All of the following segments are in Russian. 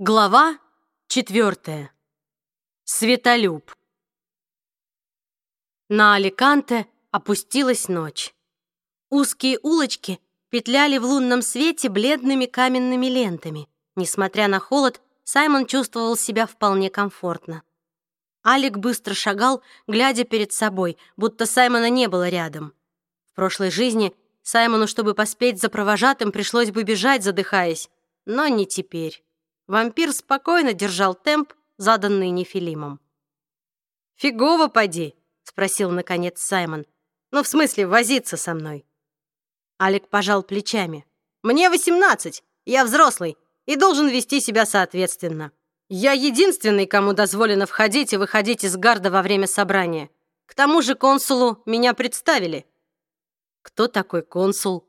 Глава четвертая. Светолюб. На Аликанте опустилась ночь. Узкие улочки петляли в лунном свете бледными каменными лентами. Несмотря на холод, Саймон чувствовал себя вполне комфортно. Алик быстро шагал, глядя перед собой, будто Саймона не было рядом. В прошлой жизни Саймону, чтобы поспеть за провожатым, пришлось бы бежать, задыхаясь, но не теперь. Вампир спокойно держал темп, заданный Нефилимом. «Фигово поди», — спросил, наконец, Саймон. «Ну, в смысле, возиться со мной». Алик пожал плечами. «Мне восемнадцать, я взрослый и должен вести себя соответственно. Я единственный, кому дозволено входить и выходить из гарда во время собрания. К тому же консулу меня представили». «Кто такой консул?»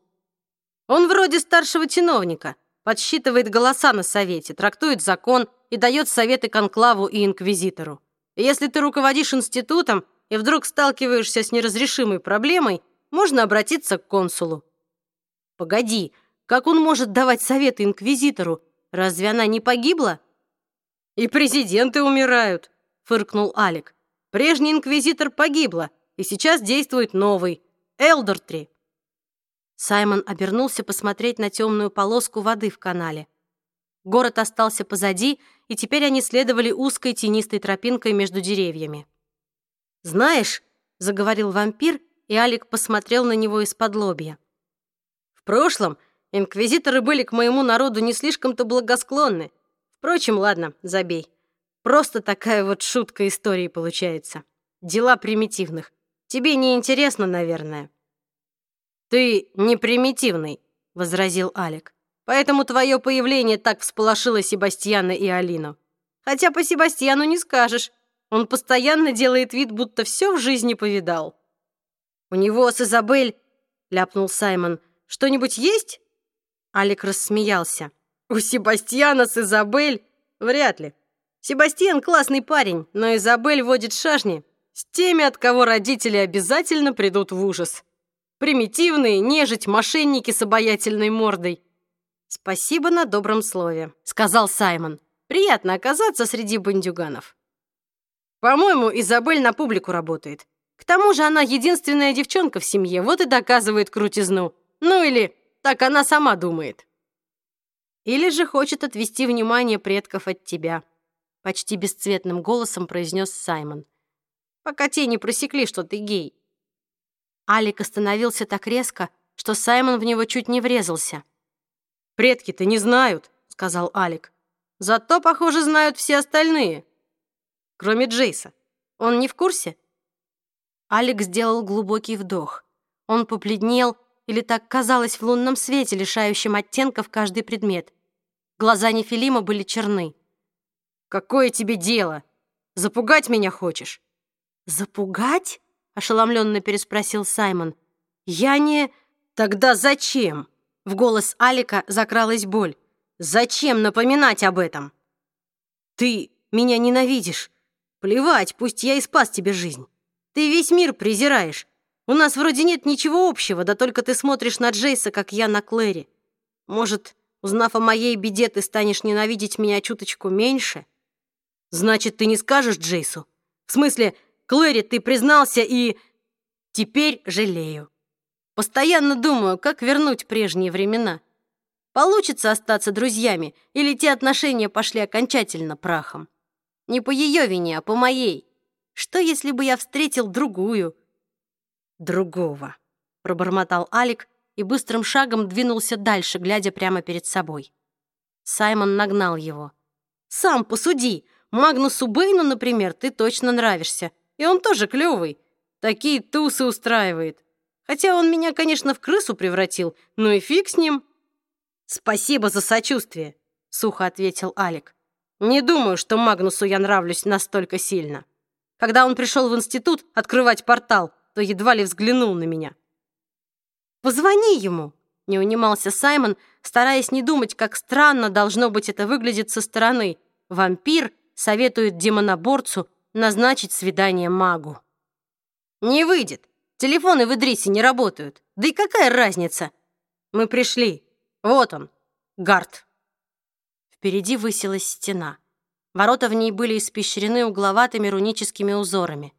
«Он вроде старшего чиновника, подсчитывает голоса на совете, трактует закон и дает советы конклаву и инквизитору. И если ты руководишь институтом и вдруг сталкиваешься с неразрешимой проблемой, можно обратиться к консулу. Погоди, как он может давать советы инквизитору? Разве она не погибла? И президенты умирают, фыркнул Алик. Прежний инквизитор погибла, и сейчас действует новый, Элдортри. Саймон обернулся посмотреть на темную полоску воды в канале. Город остался позади, и теперь они следовали узкой тенистой тропинкой между деревьями. «Знаешь», — заговорил вампир, и Алик посмотрел на него из-под лобья. «В прошлом инквизиторы были к моему народу не слишком-то благосклонны. Впрочем, ладно, забей. Просто такая вот шутка истории получается. Дела примитивных. Тебе не интересно, наверное». «Ты не примитивный», — возразил Алик. «Поэтому твое появление так всполошило Себастьяна и Алину. Хотя по Себастьяну не скажешь. Он постоянно делает вид, будто все в жизни повидал». «У него с Изабель», — ляпнул Саймон, — «что-нибудь есть?» Алик рассмеялся. «У Себастьяна с Изабель? Вряд ли. Себастьян классный парень, но Изабель водит шашни с теми, от кого родители обязательно придут в ужас. Примитивные, нежить, мошенники с обаятельной мордой. Спасибо на добром слове, сказал Саймон. Приятно оказаться среди бандюганов. По-моему, Изабель на публику работает. К тому же она единственная девчонка в семье, вот и доказывает крутизну. Ну или так она сама думает. Или же хочет отвести внимание предков от тебя, почти бесцветным голосом произнес Саймон. Пока те не просекли, что ты гей. Алик остановился так резко, что Саймон в него чуть не врезался. «Предки-то не знают», — сказал Алик. «Зато, похоже, знают все остальные. Кроме Джейса. Он не в курсе?» Алик сделал глубокий вдох. Он побледнел, или так казалось в лунном свете, лишающем оттенков каждый предмет. Глаза Нефилима были черны. «Какое тебе дело? Запугать меня хочешь?» «Запугать?» Ошеломленно переспросил Саймон. «Я не...» «Тогда зачем?» В голос Алика закралась боль. «Зачем напоминать об этом?» «Ты меня ненавидишь. Плевать, пусть я и спас тебе жизнь. Ты весь мир презираешь. У нас вроде нет ничего общего, да только ты смотришь на Джейса, как я на Клэри. Может, узнав о моей беде, ты станешь ненавидеть меня чуточку меньше? Значит, ты не скажешь Джейсу? В смысле, Клэри, ты признался и... Теперь жалею. Постоянно думаю, как вернуть прежние времена. Получится остаться друзьями, или те отношения пошли окончательно прахом? Не по ее вине, а по моей. Что, если бы я встретил другую? Другого, пробормотал Алик и быстрым шагом двинулся дальше, глядя прямо перед собой. Саймон нагнал его. «Сам посуди. Магнусу Бэйну, например, ты точно нравишься. И он тоже клёвый. Такие тусы устраивает. Хотя он меня, конечно, в крысу превратил, ну и фиг с ним. Спасибо за сочувствие, сухо ответил Алик. Не думаю, что Магнусу я нравлюсь настолько сильно. Когда он пришел в институт открывать портал, то едва ли взглянул на меня. Позвони ему, не унимался Саймон, стараясь не думать, как странно должно быть это выглядит со стороны. Вампир советует демоноборцу назначить свидание магу. Не выйдет. Телефоны в Идрисе не работают. Да и какая разница? Мы пришли. Вот он, Гард. Впереди высилась стена. Ворота в ней были испещрены угловатыми руническими узорами.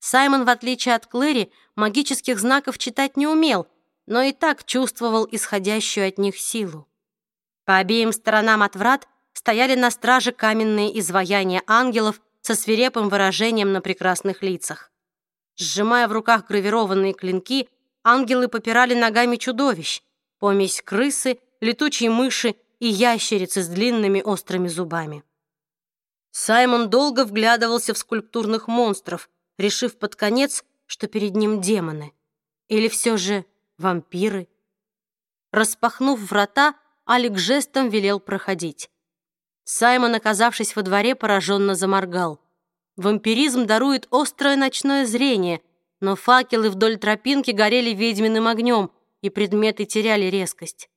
Саймон, в отличие от Клэри, магических знаков читать не умел, но и так чувствовал исходящую от них силу. По обеим сторонам от врат стояли на страже каменные изваяния ангелов со свирепым выражением на прекрасных лицах. Сжимая в руках гравированные клинки, ангелы попирали ногами чудовищ, помесь крысы, летучей мыши и ящерицы с длинными острыми зубами. Саймон долго вглядывался в скульптурных монстров, решив под конец, что перед ним демоны. Или все же вампиры. Распахнув врата, Алик жестом велел проходить. Саймон, оказавшись во дворе, пораженно заморгал. Вампиризм дарует острое ночное зрение, но факелы вдоль тропинки горели ведьминым огнем, и предметы теряли резкость.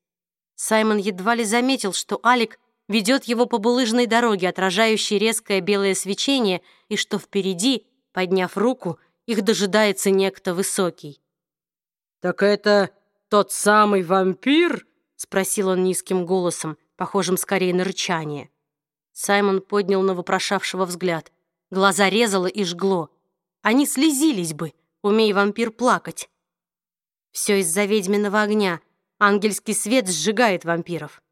Саймон едва ли заметил, что Алик ведет его по булыжной дороге, отражающей резкое белое свечение, и что впереди, подняв руку, их дожидается некто высокий. «Так это тот самый вампир?» — спросил он низким голосом, похожим скорее на рычание. Саймон поднял на вопрошавшего взгляд. Глаза резало и жгло. Они слезились бы, умей вампир плакать. Все из-за ведьминого огня. Ангельский свет сжигает вампиров.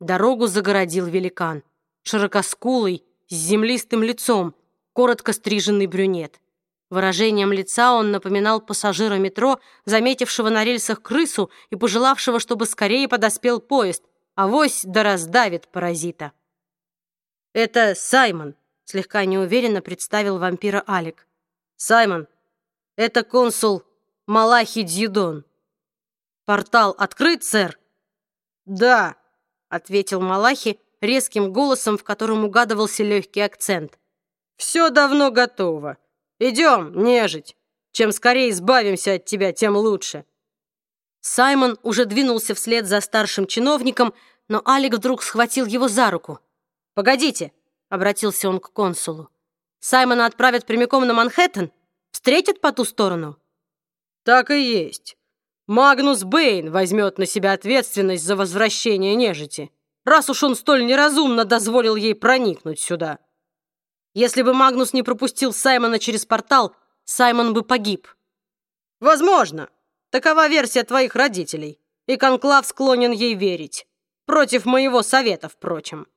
Дорогу загородил великан. Широкоскулый, с землистым лицом, коротко стриженный брюнет. Выражением лица он напоминал пассажира метро, заметившего на рельсах крысу и пожелавшего, чтобы скорее подоспел поезд, а вось да раздавит паразита. «Это Саймон», — слегка неуверенно представил вампира Алик. «Саймон, это консул Малахи Дьюдон». «Портал открыт, сэр?» «Да», — ответил Малахи резким голосом, в котором угадывался легкий акцент. «Все давно готово. Идем, нежить. Чем скорее избавимся от тебя, тем лучше». Саймон уже двинулся вслед за старшим чиновником, но Алик вдруг схватил его за руку. «Погодите», — обратился он к консулу. «Саймона отправят прямиком на Манхэттен? Встретят по ту сторону?» «Так и есть. Магнус Бэйн возьмет на себя ответственность за возвращение нежити, раз уж он столь неразумно дозволил ей проникнуть сюда». Если бы Магнус не пропустил Саймона через портал, Саймон бы погиб. Возможно. Такова версия твоих родителей. И Конклав склонен ей верить. Против моего совета, впрочем.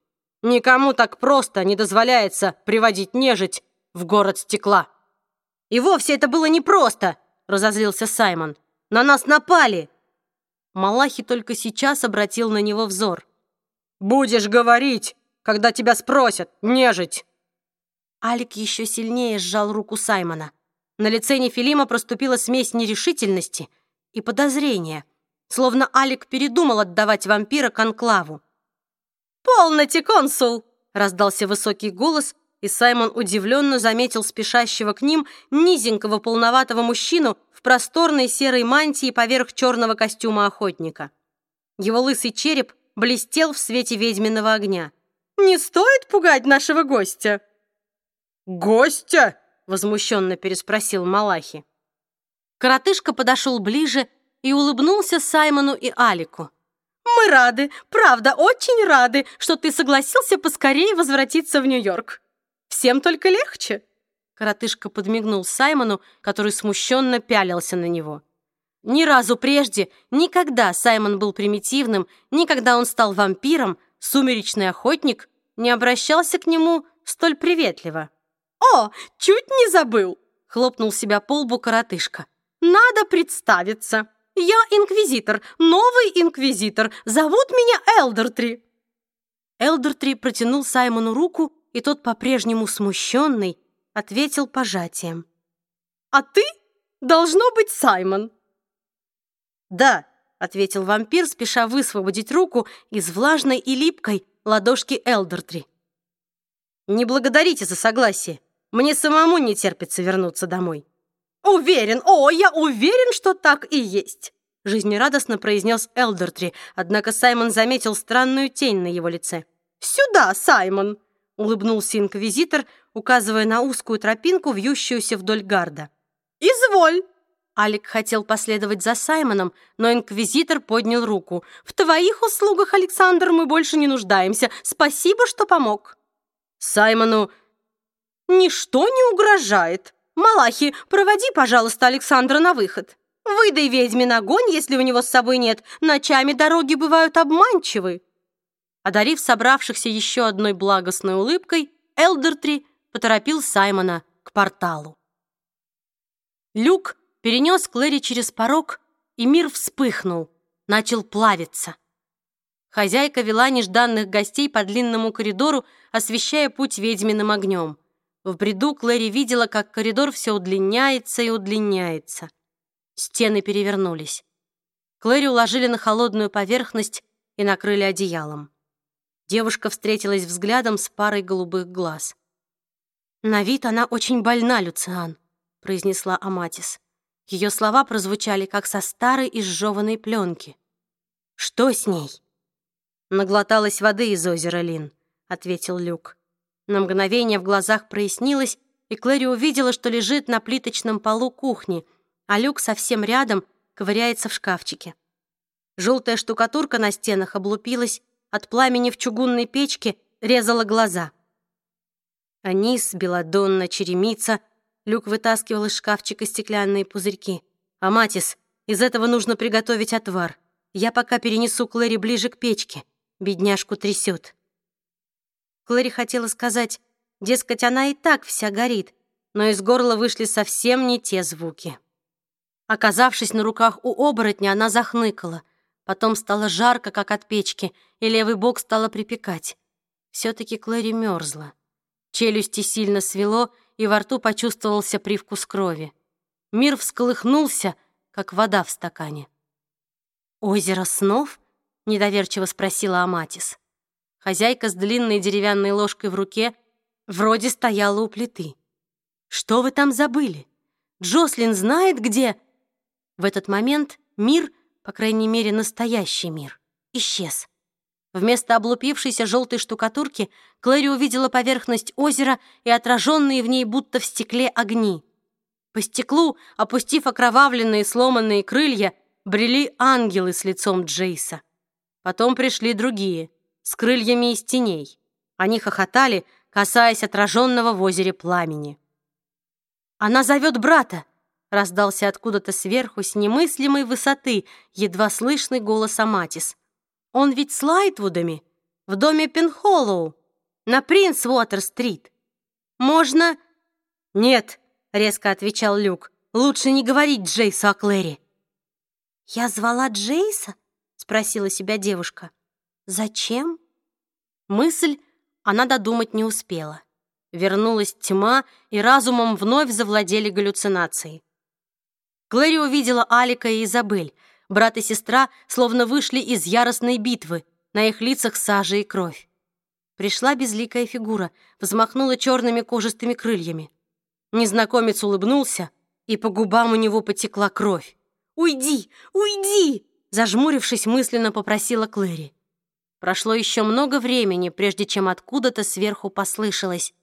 Никому так просто не дозволяется приводить нежить в город стекла. И вовсе это было непросто, разозлился Саймон. На нас напали. Малахи только сейчас обратил на него взор. Будешь говорить, когда тебя спросят, нежить. Алик еще сильнее сжал руку Саймона. На лице Нефилима проступила смесь нерешительности и подозрения, словно Алик передумал отдавать вампира конклаву. «Полноте, консул!» — раздался высокий голос, и Саймон удивленно заметил спешащего к ним низенького полноватого мужчину в просторной серой мантии поверх черного костюма охотника. Его лысый череп блестел в свете ведьминого огня. «Не стоит пугать нашего гостя!» «Гостя?» — возмущенно переспросил Малахи. Коротышка подошел ближе и улыбнулся Саймону и Алику. «Мы рады, правда, очень рады, что ты согласился поскорее возвратиться в Нью-Йорк. Всем только легче». Коротышка подмигнул Саймону, который смущенно пялился на него. Ни разу прежде, никогда Саймон был примитивным, никогда он стал вампиром, сумеречный охотник не обращался к нему столь приветливо. «О, чуть не забыл!» — хлопнул себя по лбу коротышка. «Надо представиться. Я инквизитор, новый инквизитор. Зовут меня Элдертри». Элдертри протянул Саймону руку, и тот, по-прежнему смущенный, ответил пожатием. «А ты должно быть Саймон». «Да», — ответил вампир, спеша высвободить руку из влажной и липкой ладошки Элдертри. «Не благодарите за согласие. Мне самому не терпится вернуться домой». «Уверен, о, я уверен, что так и есть!» Жизнерадостно произнес Элдертри, однако Саймон заметил странную тень на его лице. «Сюда, Саймон!» — улыбнулся инквизитор, указывая на узкую тропинку, вьющуюся вдоль гарда. «Изволь!» Алик хотел последовать за Саймоном, но инквизитор поднял руку. «В твоих услугах, Александр, мы больше не нуждаемся. Спасибо, что помог». Саймону ничто не угрожает. Малахи, проводи, пожалуйста, Александра на выход. Выдай ведьмин огонь, если у него с собой нет. Ночами дороги бывают обманчивы». Одарив собравшихся еще одной благостной улыбкой, Элдертри поторопил Саймона к порталу. Люк перенес Клэри через порог, и мир вспыхнул, начал плавиться. Хозяйка вела нежданных гостей по длинному коридору, освещая путь ведьминым огнем. В бреду Клэри видела, как коридор все удлиняется и удлиняется. Стены перевернулись. Клэри уложили на холодную поверхность и накрыли одеялом. Девушка встретилась взглядом с парой голубых глаз. «На вид она очень больна, Люциан», — произнесла Аматис. Ее слова прозвучали, как со старой изжеванной пленки. «Что с ней?» «Наглоталась воды из озера Лин», — ответил Люк. На мгновение в глазах прояснилось, и Клэри увидела, что лежит на плиточном полу кухни, а Люк совсем рядом ковыряется в шкафчике. Желтая штукатурка на стенах облупилась, от пламени в чугунной печке резала глаза. Анис, белодонна, черемица. Люк вытаскивал из шкафчика стеклянные пузырьки. «Аматис, из этого нужно приготовить отвар. Я пока перенесу Клэри ближе к печке. Бедняжку трясет. Клэри хотела сказать, дескать, она и так вся горит, но из горла вышли совсем не те звуки. Оказавшись на руках у оборотня, она захныкала. Потом стало жарко, как от печки, и левый бок стало припекать. Все-таки Клэри мерзла. Челюсти сильно свело, и во рту почувствовался привкус крови. Мир всколыхнулся, как вода в стакане. «Озеро снов?» — недоверчиво спросила Аматис. Хозяйка с длинной деревянной ложкой в руке вроде стояла у плиты. «Что вы там забыли? Джослин знает, где...» В этот момент мир, по крайней мере, настоящий мир, исчез. Вместо облупившейся желтой штукатурки Клэри увидела поверхность озера и отраженные в ней будто в стекле огни. По стеклу, опустив окровавленные сломанные крылья, брели ангелы с лицом Джейса. Потом пришли другие — с крыльями из теней. Они хохотали, касаясь отраженного в озере пламени. «Она зовет брата!» — раздался откуда-то сверху с немыслимой высоты едва слышный голос Аматис. «Он ведь с Лайтвудами, в доме Пенхоллоу, на Принц Уотер-стрит. Можно...» «Нет», — резко отвечал Люк, — «лучше не говорить Джейсу о Клэри». «Я звала Джейса?» — спросила себя девушка. Зачем? Мысль она додумать не успела. Вернулась тьма, и разумом вновь завладели галлюцинации. Клэри увидела Алика и Изабель. Брат и сестра словно вышли из яростной битвы, на их лицах сажа и кровь. Пришла безликая фигура, взмахнула черными кожистыми крыльями. Незнакомец улыбнулся, и по губам у него потекла кровь. «Уйди! Уйди!» Зажмурившись, мысленно попросила Клэри. Прошло еще много времени, прежде чем откуда-то сверху послышалось.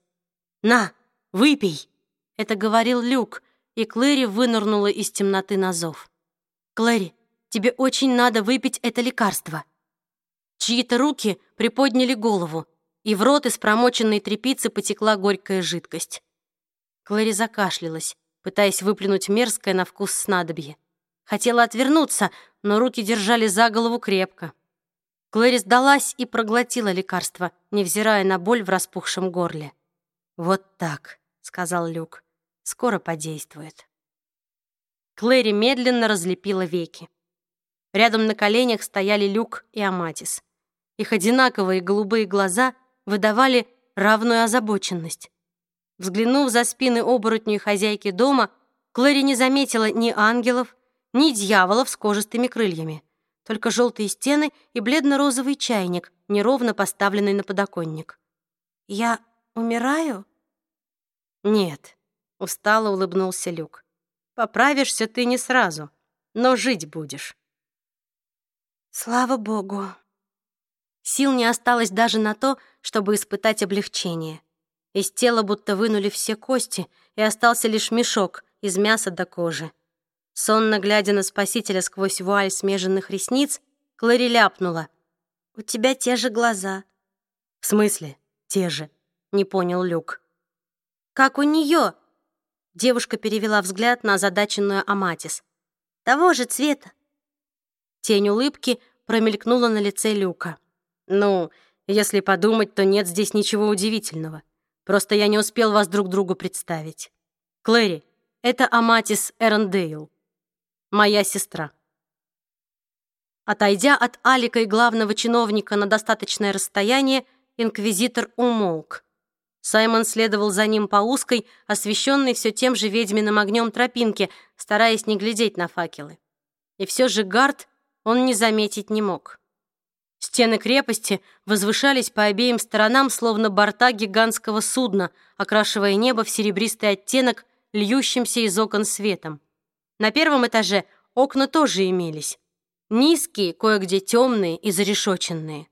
«На, выпей!» Это говорил Люк, и Клэри вынырнула из темноты на зов. «Клэри, тебе очень надо выпить это лекарство». Чьи-то руки приподняли голову, и в рот из промоченной тряпицы потекла горькая жидкость. Клэри закашлялась, пытаясь выплюнуть мерзкое на вкус снадобье. Хотела отвернуться, но руки держали за голову крепко. Клэри сдалась и проглотила лекарство, невзирая на боль в распухшем горле. «Вот так», — сказал Люк. «Скоро подействует». Клэри медленно разлепила веки. Рядом на коленях стояли Люк и Аматис. Их одинаковые голубые глаза выдавали равную озабоченность. Взглянув за спины оборотню хозяйки дома, Клэри не заметила ни ангелов, ни дьяволов с кожистыми крыльями только желтые стены и бледно-розовый чайник, неровно поставленный на подоконник. «Я умираю?» «Нет», — устало улыбнулся Люк. «Поправишься ты не сразу, но жить будешь». «Слава богу!» Сил не осталось даже на то, чтобы испытать облегчение. Из тела будто вынули все кости, и остался лишь мешок из мяса до кожи. Сонно глядя на спасителя сквозь вуаль смеженных ресниц, Клэри ляпнула. «У тебя те же глаза». «В смысле те же?» — не понял Люк. «Как у нее?» Девушка перевела взгляд на озадаченную Аматис. «Того же цвета». Тень улыбки промелькнула на лице Люка. «Ну, если подумать, то нет здесь ничего удивительного. Просто я не успел вас друг другу представить. Клэри, это Аматис Эрондейл, моя сестра». Отойдя от Алика и главного чиновника на достаточное расстояние, инквизитор умолк. Саймон следовал за ним по узкой, освещенной все тем же ведьминым огнем тропинке, стараясь не глядеть на факелы. И все же гард он не заметить не мог. Стены крепости возвышались по обеим сторонам, словно борта гигантского судна, окрашивая небо в серебристый оттенок, льющимся из окон светом. На первом этаже окна тоже имелись. Низкие, кое-где темные и зарешоченные.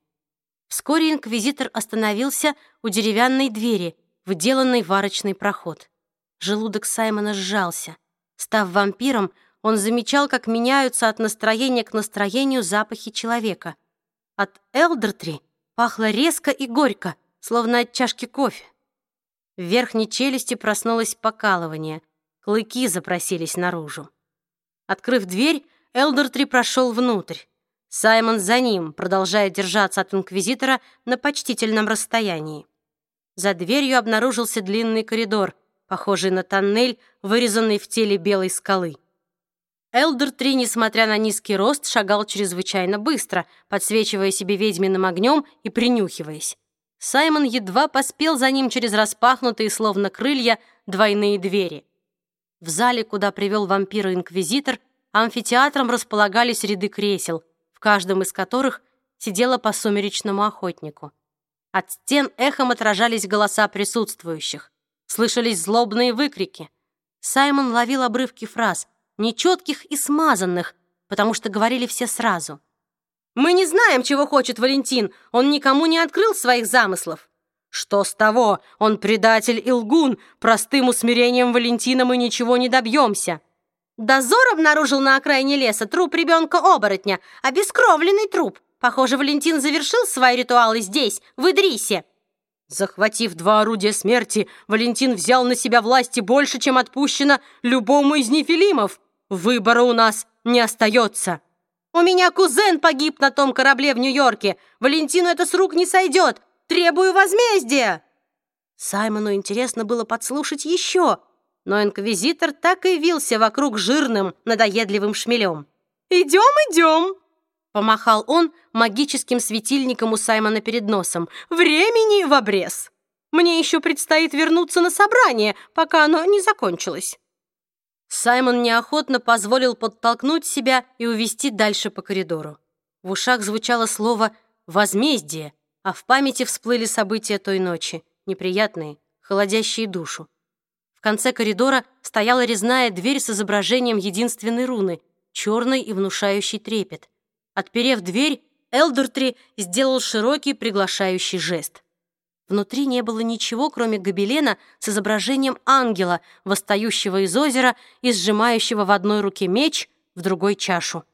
Вскоре инквизитор остановился у деревянной двери, выделанной в арочный проход. Желудок Саймона сжался. Став вампиром, он замечал, как меняются от настроения к настроению запахи человека. От Элдертри пахло резко и горько, словно от чашки кофе. В верхней челюсти проснулось покалывание, клыки запросились наружу. Открыв дверь, Элдертри прошел внутрь. Саймон за ним, продолжая держаться от инквизитора на почтительном расстоянии. За дверью обнаружился длинный коридор, похожий на тоннель, вырезанный в теле белой скалы. Элдер Три, несмотря на низкий рост, шагал чрезвычайно быстро, подсвечивая себе ведьминым огнем и принюхиваясь. Саймон едва поспел за ним через распахнутые, словно крылья, двойные двери. В зале, куда привел вампира инквизитор, амфитеатром располагались ряды кресел — в каждом из которых сидела по сумеречному охотнику. От стен эхом отражались голоса присутствующих. Слышались злобные выкрики. Саймон ловил обрывки фраз, нечетких и смазанных, потому что говорили все сразу. «Мы не знаем, чего хочет Валентин. Он никому не открыл своих замыслов». «Что с того? Он предатель и лгун. Простым усмирением Валентина мы ничего не добьемся». Дозор обнаружил на окраине леса труп ребенка-оборотня, обескровленный труп. Похоже, Валентин завершил свои ритуалы здесь, в Идрисе. Захватив два орудия смерти, Валентин взял на себя власти больше, чем отпущено любому из нефилимов. Выбора у нас не остается. У меня кузен погиб на том корабле в Нью-Йорке. Валентину это с рук не сойдет. Требую возмездия. Саймону интересно было подслушать еще, но инквизитор так и вился вокруг жирным, надоедливым шмелем. «Идем, идем!» Помахал он магическим светильником у Саймона перед носом. «Времени в обрез! Мне еще предстоит вернуться на собрание, пока оно не закончилось». Саймон неохотно позволил подтолкнуть себя и увести дальше по коридору. В ушах звучало слово «возмездие», а в памяти всплыли события той ночи, неприятные, холодящие душу конце коридора стояла резная дверь с изображением единственной руны, черной и внушающей трепет. Отперев дверь, Элдертри сделал широкий приглашающий жест. Внутри не было ничего, кроме гобелена с изображением ангела, восстающего из озера и сжимающего в одной руке меч, в другой чашу.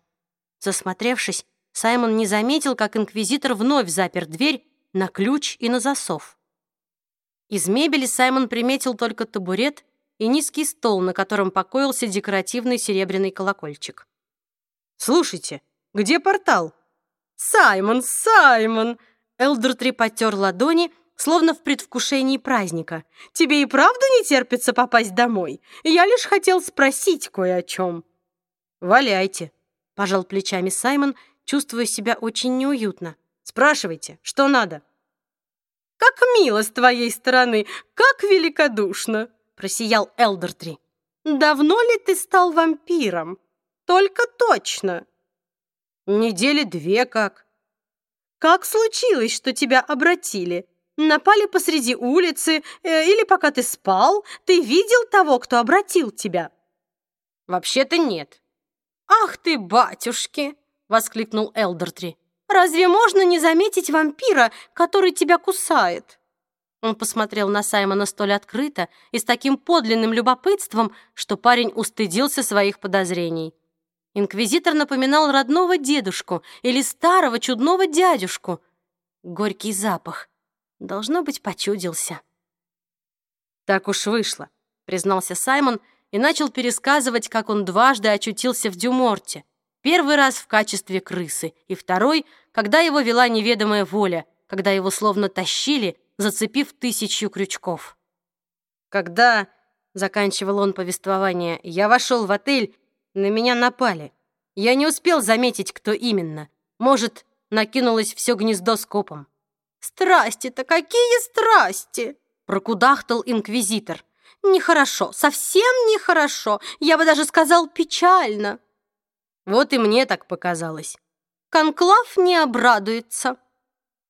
Засмотревшись, Саймон не заметил, как инквизитор вновь запер дверь на ключ и на засов. Из мебели Саймон приметил только табурет и низкий стол, на котором покоился декоративный серебряный колокольчик. «Слушайте, где портал?» «Саймон, Саймон!» Элдертри потер ладони, словно в предвкушении праздника. «Тебе и правда не терпится попасть домой? Я лишь хотел спросить кое о чем». «Валяйте», — пожал плечами Саймон, чувствуя себя очень неуютно. «Спрашивайте, что надо?» «Как мило с твоей стороны! Как великодушно!» — просиял Элдертри. «Давно ли ты стал вампиром? Только точно!» «Недели две как». «Как случилось, что тебя обратили? Напали посреди улицы э, или пока ты спал? Ты видел того, кто обратил тебя?» «Вообще-то нет». «Ах ты, батюшки!» — воскликнул Элдертри. Разве можно не заметить вампира, который тебя кусает?» Он посмотрел на Саймона столь открыто и с таким подлинным любопытством, что парень устыдился своих подозрений. Инквизитор напоминал родного дедушку или старого чудного дядюшку. Горький запах. Должно быть, почудился. «Так уж вышло», — признался Саймон и начал пересказывать, как он дважды очутился в Дюморте. Первый раз в качестве крысы, и второй, когда его вела неведомая воля, когда его словно тащили, зацепив тысячу крючков. «Когда...» — заканчивал он повествование. «Я вошел в отель, на меня напали. Я не успел заметить, кто именно. Может, накинулось все гнездо скопом». «Страсти-то какие страсти!» — прокудахтал инквизитор. «Нехорошо, совсем нехорошо. Я бы даже сказал, печально». Вот и мне так показалось. Конклав не обрадуется.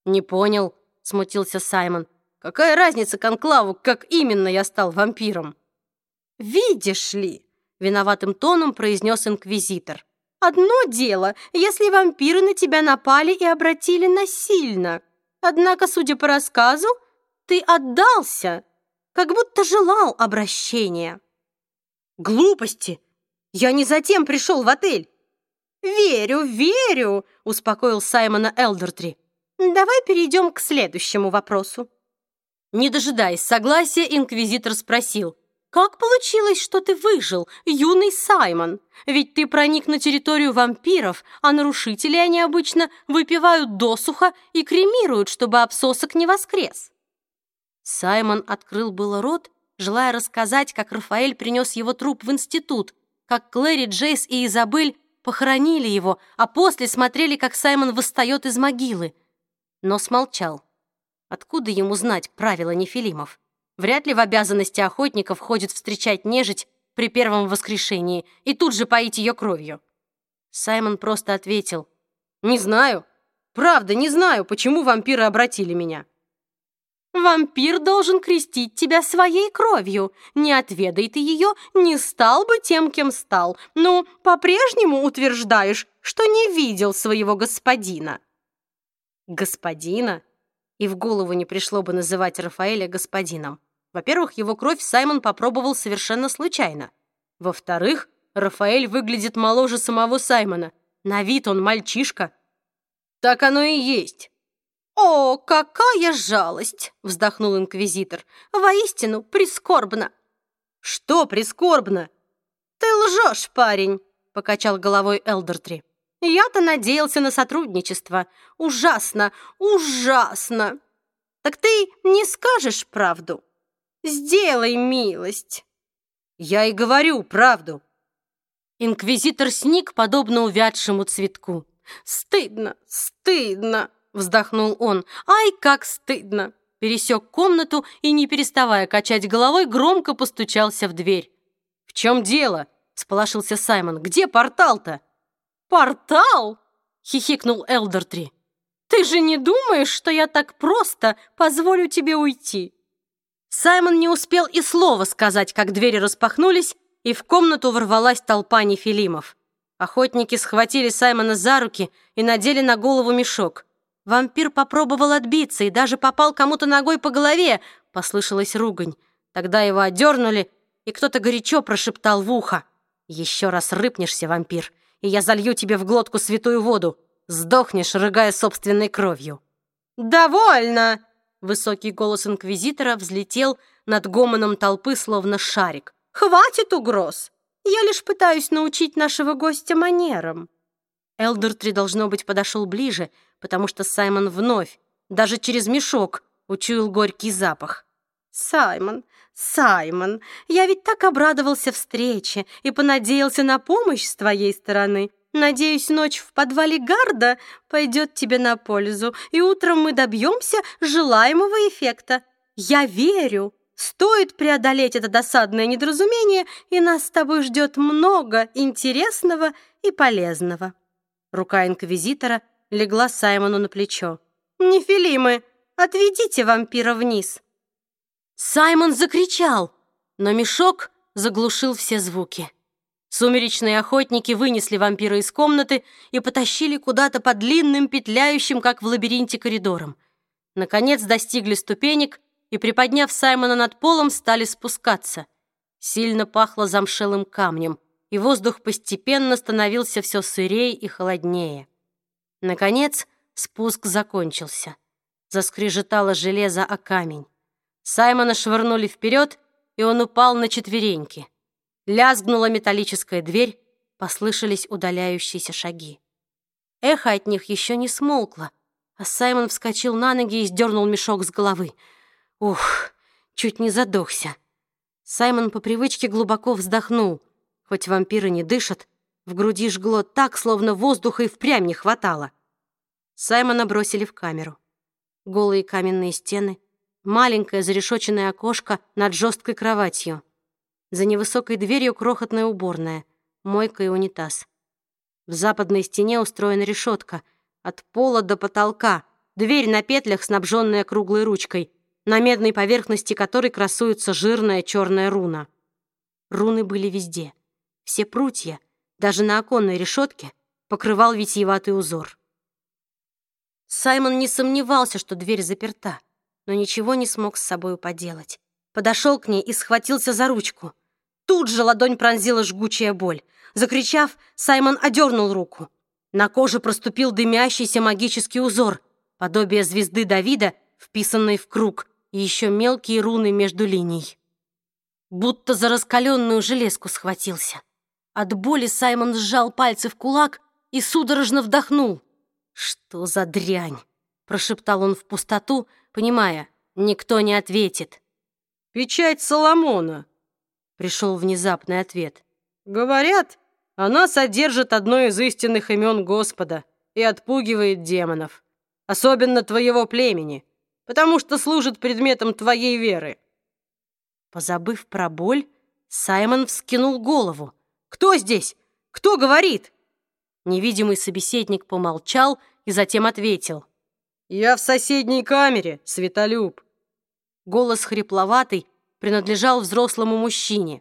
Не понял, смутился Саймон. Какая разница конклаву, как именно я стал вампиром? Видишь ли, виноватым тоном произнес инквизитор. Одно дело, если вампиры на тебя напали и обратили насильно. Однако, судя по рассказу, ты отдался, как будто желал обращения. Глупости! Я не затем пришел в отель. «Верю, верю», — успокоил Саймона Элдертри. «Давай перейдем к следующему вопросу». Не дожидаясь согласия, инквизитор спросил, «Как получилось, что ты выжил, юный Саймон? Ведь ты проник на территорию вампиров, а нарушители они обычно выпивают досуха и кремируют, чтобы обсосок не воскрес». Саймон открыл было рот, желая рассказать, как Рафаэль принес его труп в институт, как Клэри, Джейс и Изабель похоронили его, а после смотрели, как Саймон восстает из могилы. Но смолчал. Откуда ему знать правила нефилимов? Вряд ли в обязанности охотников входит встречать нежить при первом воскрешении и тут же поить ее кровью. Саймон просто ответил. «Не знаю. Правда, не знаю, почему вампиры обратили меня». Вампир должен крестить тебя своей кровью. Не отведай ты ее, не стал бы тем, кем стал. Ну, по-прежнему утверждаешь, что не видел своего господина». «Господина?» И в голову не пришло бы называть Рафаэля господином. Во-первых, его кровь Саймон попробовал совершенно случайно. Во-вторых, Рафаэль выглядит моложе самого Саймона. На вид он мальчишка. Так оно и есть. «О, какая жалость!» — вздохнул инквизитор. «Воистину прискорбно!» «Что прискорбно?» «Ты лжешь, парень!» — покачал головой Элдертри. «Я-то надеялся на сотрудничество. Ужасно, ужасно! Так ты не скажешь правду? Сделай милость!» «Я и говорю правду!» Инквизитор сник, подобно увядшему цветку. «Стыдно, стыдно!» Вздохнул он. «Ай, как стыдно!» Пересек комнату и, не переставая качать головой, громко постучался в дверь. «В чем дело?» — сполошился Саймон. «Где портал-то?» «Портал?» — хихикнул Элдертри. «Ты же не думаешь, что я так просто позволю тебе уйти?» Саймон не успел и слова сказать, как двери распахнулись, и в комнату ворвалась толпа нефилимов. Охотники схватили Саймона за руки и надели на голову мешок. Вампир попробовал отбиться и даже попал кому-то ногой по голове. Послышалась ругань. Тогда его одернули, и кто-то горячо прошептал в ухо. «Еще раз рыпнешься, вампир, и я залью тебе в глотку святую воду. Сдохнешь, рыгая собственной кровью». «Довольно!» Высокий голос инквизитора взлетел над гомоном толпы, словно шарик. «Хватит угроз! Я лишь пытаюсь научить нашего гостя манерам». Элдертри, должно быть, подошел ближе, потому что Саймон вновь, даже через мешок, учуял горький запах. «Саймон, Саймон, я ведь так обрадовался встрече и понадеялся на помощь с твоей стороны. Надеюсь, ночь в подвале гарда пойдет тебе на пользу, и утром мы добьемся желаемого эффекта. Я верю, стоит преодолеть это досадное недоразумение, и нас с тобой ждет много интересного и полезного». Рука инквизитора легла Саймону на плечо. «Нефилимы, отведите вампира вниз!» Саймон закричал, но мешок заглушил все звуки. Сумеречные охотники вынесли вампира из комнаты и потащили куда-то по длинным, петляющим, как в лабиринте, коридорам. Наконец достигли ступенек и, приподняв Саймона над полом, стали спускаться. Сильно пахло замшелым камнем, и воздух постепенно становился все сырее и холоднее. Наконец, спуск закончился. Заскрежетало железо о камень. Саймона швырнули вперед, и он упал на четвереньки. Лязгнула металлическая дверь, послышались удаляющиеся шаги. Эхо от них еще не смолкло, а Саймон вскочил на ноги и сдернул мешок с головы. Ух, чуть не задохся. Саймон по привычке глубоко вздохнул. Хоть вампиры не дышат, в груди жгло так, словно воздуха и впрямь не хватало. Саймона бросили в камеру. Голые каменные стены, маленькое зарешоченное окошко над жесткой кроватью. За невысокой дверью крохотная уборная, мойка и унитаз. В западной стене устроена решетка. От пола до потолка. Дверь на петлях, снабженная круглой ручкой, на медной поверхности которой красуется жирная черная руна. Руны были везде. Все прутья, даже на оконной решетке, покрывал витиеватый узор. Саймон не сомневался, что дверь заперта, но ничего не смог с собой поделать. Подошел к ней и схватился за ручку. Тут же ладонь пронзила жгучая боль. Закричав, Саймон одернул руку. На коже проступил дымящийся магический узор, подобие звезды Давида, вписанной в круг, и еще мелкие руны между линий. Будто за раскаленную железку схватился. От боли Саймон сжал пальцы в кулак и судорожно вдохнул. «Что за дрянь?» — прошептал он в пустоту, понимая, никто не ответит. «Печать Соломона», — пришел внезапный ответ. «Говорят, она содержит одно из истинных имен Господа и отпугивает демонов, особенно твоего племени, потому что служит предметом твоей веры». Позабыв про боль, Саймон вскинул голову. «Кто здесь? Кто говорит?» Невидимый собеседник помолчал и затем ответил. «Я в соседней камере, Светолюб». Голос хрипловатый принадлежал взрослому мужчине.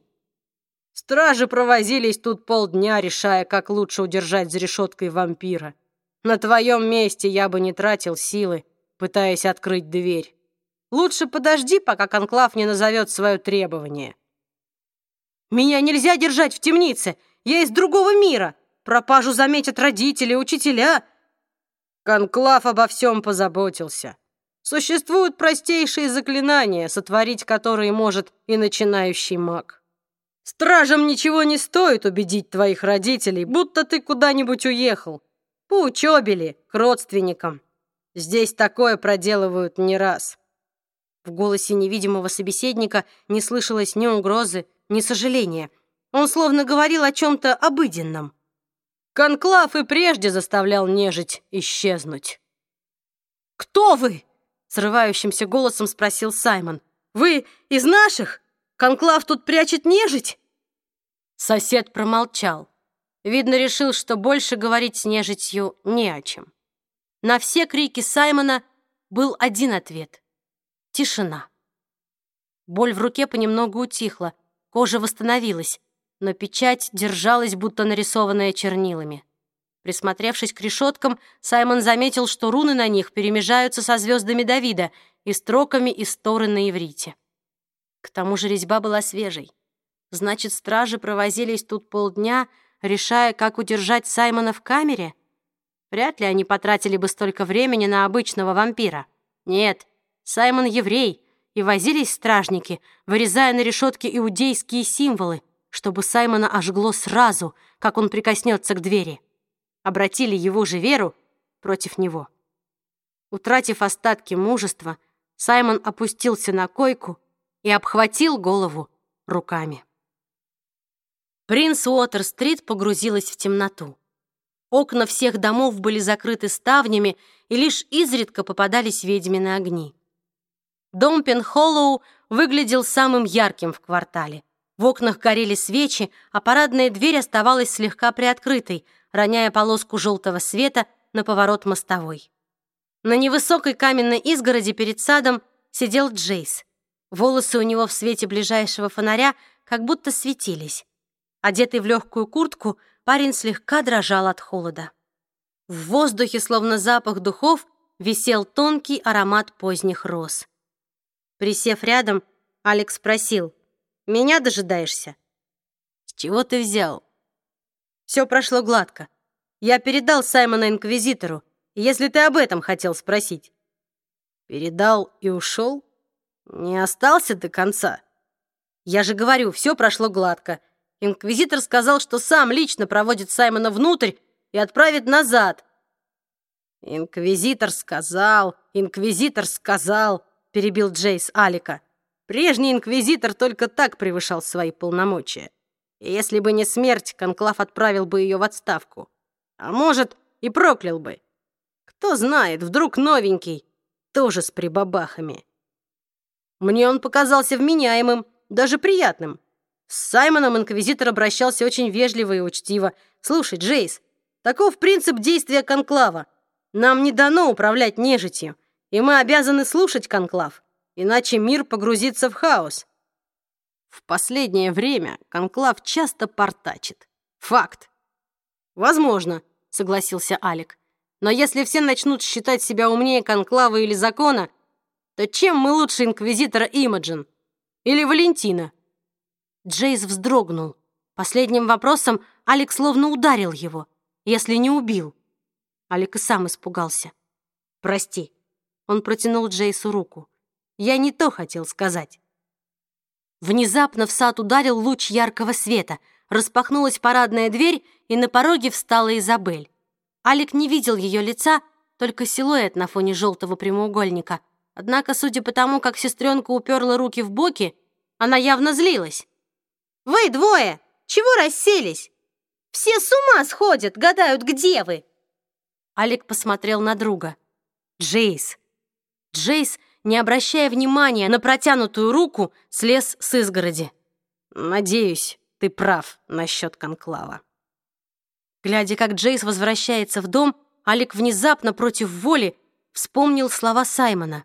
Стражи провозились тут полдня, решая, как лучше удержать за решеткой вампира. На твоем месте я бы не тратил силы, пытаясь открыть дверь. Лучше подожди, пока Конклав не назовет свое требование. Меня нельзя держать в темнице. Я из другого мира. Пропажу заметят родители, учителя. Конклав обо всем позаботился. Существуют простейшие заклинания, сотворить которые может и начинающий маг. Стражам ничего не стоит убедить твоих родителей, будто ты куда-нибудь уехал. По учебе ли, к родственникам. Здесь такое проделывают не раз». В голосе невидимого собеседника не слышалось ни угрозы, ни сожаления. Он словно говорил о чем-то обыденном. Конклав и прежде заставлял нежить исчезнуть. «Кто вы?» — срывающимся голосом спросил Саймон. «Вы из наших? Конклав тут прячет нежить?» Сосед промолчал. Видно, решил, что больше говорить с нежитью не о чем. На все крики Саймона был один ответ — тишина. Боль в руке понемногу утихла, кожа восстановилась, но печать держалась, будто нарисованная чернилами. Присмотревшись к решеткам, Саймон заметил, что руны на них перемежаются со звездами Давида и строками из Торы на иврите. К тому же резьба была свежей. Значит, стражи провозились тут полдня, решая, как удержать Саймона в камере? Вряд ли они потратили бы столько времени на обычного вампира. Нет, Саймон еврей, и возились стражники, вырезая на решетке иудейские символы, чтобы Саймона ожгло сразу, как он прикоснется к двери. Обратили его же веру против него. Утратив остатки мужества, Саймон опустился на койку и обхватил голову руками. Принц Уотер-стрит погрузилась в темноту. Окна всех домов были закрыты ставнями, и лишь изредка попадались ведьмины огни. Дом Пенхоллоу выглядел самым ярким в квартале. В окнах горели свечи, а парадная дверь оставалась слегка приоткрытой, роняя полоску желтого света на поворот мостовой. На невысокой каменной изгороди перед садом сидел Джейс. Волосы у него в свете ближайшего фонаря как будто светились. Одетый в легкую куртку, парень слегка дрожал от холода. В воздухе, словно запах духов, висел тонкий аромат поздних роз. Присев рядом, Алекс спросил, «Меня дожидаешься?» «С чего ты взял?» «Все прошло гладко. Я передал Саймона Инквизитору, если ты об этом хотел спросить». «Передал и ушел? Не остался до конца?» «Я же говорю, все прошло гладко. Инквизитор сказал, что сам лично проводит Саймона внутрь и отправит назад». «Инквизитор сказал, инквизитор сказал», — перебил Джейс Алика. Прежний инквизитор только так превышал свои полномочия. И если бы не смерть, Конклав отправил бы ее в отставку. А может, и проклял бы. Кто знает, вдруг новенький, тоже с прибабахами. Мне он показался вменяемым, даже приятным. С Саймоном инквизитор обращался очень вежливо и учтиво. «Слушай, Джейс, таков принцип действия конклава. Нам не дано управлять нежитью, и мы обязаны слушать конклав иначе мир погрузится в хаос. В последнее время конклав часто портачит. Факт. Возможно, согласился Алик. Но если все начнут считать себя умнее конклава или закона, то чем мы лучше инквизитора Имаджин? Или Валентина? Джейс вздрогнул. Последним вопросом Алик словно ударил его, если не убил. Алик и сам испугался. «Прости». Он протянул Джейсу руку. Я не то хотел сказать. Внезапно в сад ударил луч яркого света, распахнулась парадная дверь, и на пороге встала Изабель. Алик не видел ее лица, только силуэт на фоне желтого прямоугольника. Однако, судя по тому, как сестренка уперла руки в боки, она явно злилась. «Вы двое! Чего расселись? Все с ума сходят, гадают, где вы!» Алик посмотрел на друга. «Джейс!» Джейс не обращая внимания на протянутую руку, слез с изгороди. «Надеюсь, ты прав насчет конклава». Глядя, как Джейс возвращается в дом, Алик внезапно против воли вспомнил слова Саймона.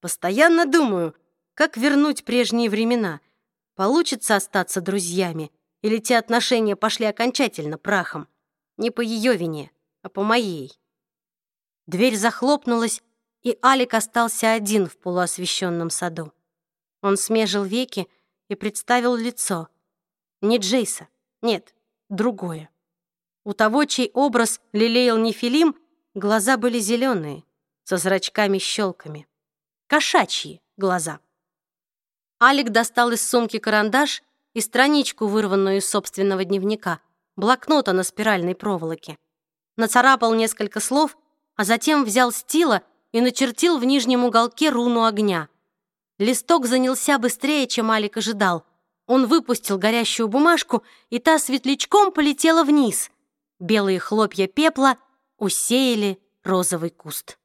«Постоянно думаю, как вернуть прежние времена. Получится остаться друзьями, или те отношения пошли окончательно прахом. Не по ее вине, а по моей». Дверь захлопнулась, и Алик остался один в полуосвещенном саду. Он смежил веки и представил лицо. Не Джейса, нет, другое. У того, чей образ лелеял Нефилим, глаза были зеленые, со зрачками-щелками. Кошачьи глаза. Алик достал из сумки карандаш и страничку, вырванную из собственного дневника, блокнота на спиральной проволоке. Нацарапал несколько слов, а затем взял стила и начертил в нижнем уголке руну огня. Листок занялся быстрее, чем Алик ожидал. Он выпустил горящую бумажку, и та светлячком полетела вниз. Белые хлопья пепла усеяли розовый куст.